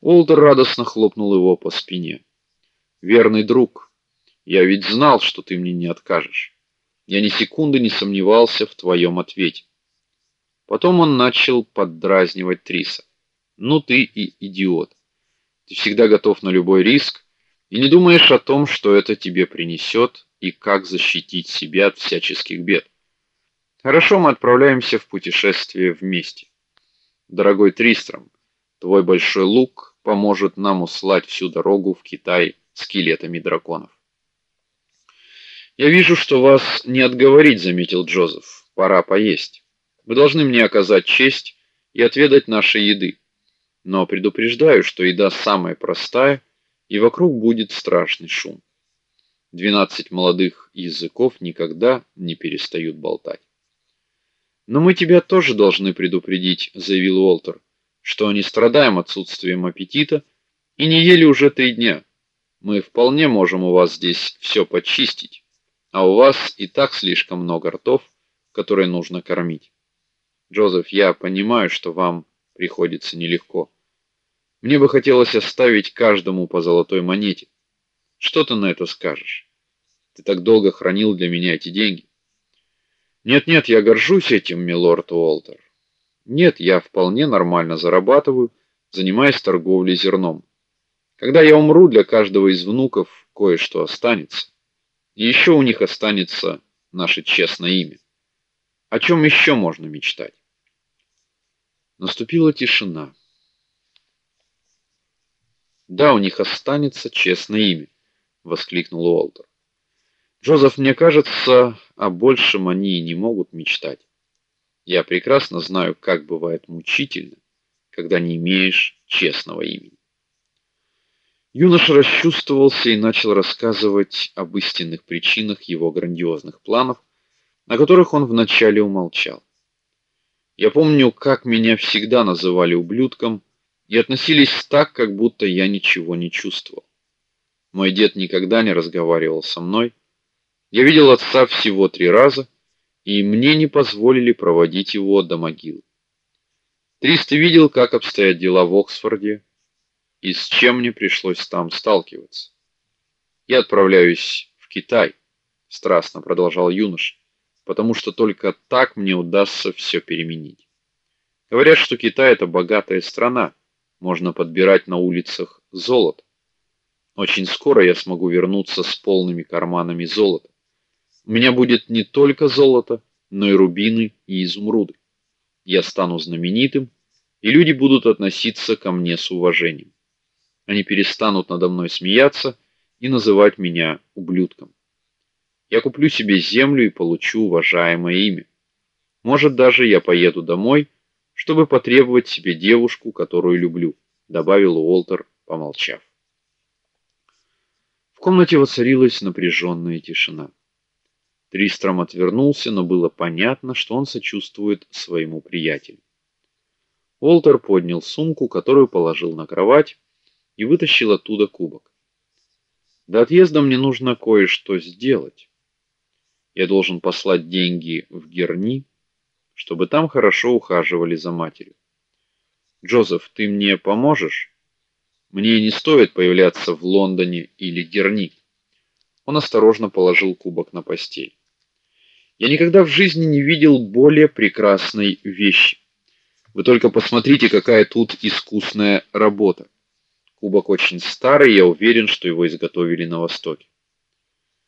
Олдер радостно хлопнул его по спине. Верный друг, я ведь знал, что ты мне не откажешь. Я ни секунды не сомневался в твоем ответе. Потом он начал поддразнивать Триса. Ну ты и идиот. Ты всегда готов на любой риск и не думаешь о том, что это тебе принесет и как защитить себя от всяческих бед. Хорошо, мы отправляемся в путешествие вместе. Дорогой Тристром, твой большой лук поможет нам услать всю дорогу в Китай скелетами драконов. Я вижу, что вас не отговорить, заметил Джозеф. Пора поесть. Вы должны мне оказать честь и отведать нашей еды. Но предупреждаю, что еда самая простая, и вокруг будет страшный шум. Двенадцать молодых языков никогда не перестают болтать. Но мы тебя тоже должны предупредить, заявил Уолтер, что не страдаем отсутствием аппетита и не ели уже три дня. Мы вполне можем у вас здесь все почистить, а у вас и так слишком много ртов, которые нужно кормить. Джозеф, я понимаю, что вам приходится нелегко. Мне бы хотелось оставить каждому по золотой монете. Что ты на это скажешь? Ты так долго хранил для меня эти деньги. Нет, нет, я горжусь этим, милорд Уолтер. Нет, я вполне нормально зарабатываю, занимаясь торговлей зерном. Когда я умру, для каждого из внуков кое-что останется. И еще у них останется наше честное имя. О чем еще можно мечтать? Наступила тишина. Да, у них останется честное имя, воскликнул Уолтер. Джозеф, мне кажется, о большем они и не могут мечтать. Я прекрасно знаю, как бывает мучительно, когда не имеешь честного имени. Юноша расчувствовался и начал рассказывать об истинных причинах его грандиозных планов, о которых он вначале умолчал. Я помню, как меня всегда называли ублюдком, и относились так, как будто я ничего не чувствовал. Мой дед никогда не разговаривал со мной. Я видел отца всего три раза, и мне не позволили проводить его до могилы. Триста видел, как обстоят дела в Оксфорде и с чем мне пришлось там сталкиваться. Я отправляюсь в Китай, страстно продолжал юноша, потому что только так мне удастся все переменить. Говорят, что Китай это богатая страна можно подбирать на улицах золото. Очень скоро я смогу вернуться с полными карманами золота. У меня будет не только золото, но и рубины и изумруды. Я стану знаменитым, и люди будут относиться ко мне с уважением. Они перестанут надо мной смеяться и называть меня ублюдком. Я куплю себе землю и получу уважаемое имя. Может, даже я поеду домой чтобы потребовать себе девушку, которую люблю, добавил Уолтер, помолчав. В комнате воцарилась напряженная тишина. Тристром отвернулся, но было понятно, что он сочувствует своему приятелю. Уолтер поднял сумку, которую положил на кровать, и вытащил оттуда кубок. До отъезда мне нужно кое-что сделать. Я должен послать деньги в Герни чтобы там хорошо ухаживали за матерью. Джозеф, ты мне поможешь? Мне не стоит появляться в Лондоне или Герни. Он осторожно положил кубок на постель. Я никогда в жизни не видел более прекрасной вещи. Вы только посмотрите, какая тут искусная работа. Кубок очень старый, я уверен, что его изготовили на востоке.